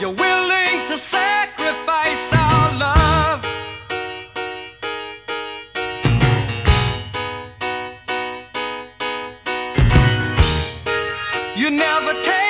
You're willing to sacrifice our love. You never take.